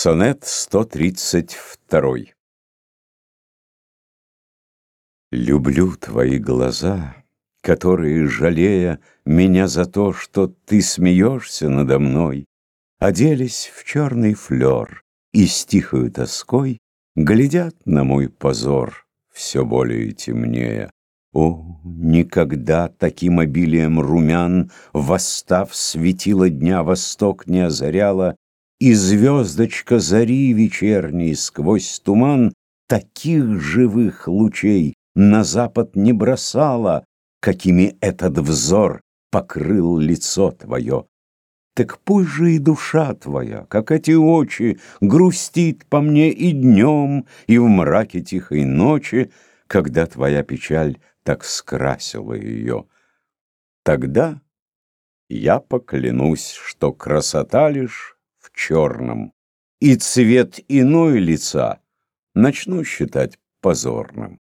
Сонет 132 Люблю твои глаза, которые, жалея Меня за то, что ты смеешься надо мной, Оделись в черный флер и с тихою тоской Глядят на мой позор, все более темнее. О, никогда таким обилием румян, Восстав светило дня, восток не озаряла, И звездочка зари вечерней сквозь туман Таких живых лучей на запад не бросала, Какими этот взор покрыл лицо твое. Так пусть же и душа твоя, как эти очи, Грустит по мне и днем, и в мраке тихой ночи, Когда твоя печаль так скрасила ее. Тогда я поклянусь, что красота лишь в черном, И цвет иной лица начну считать позорным.